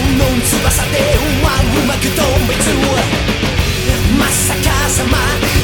の翼ではうまく飛べずまさかさま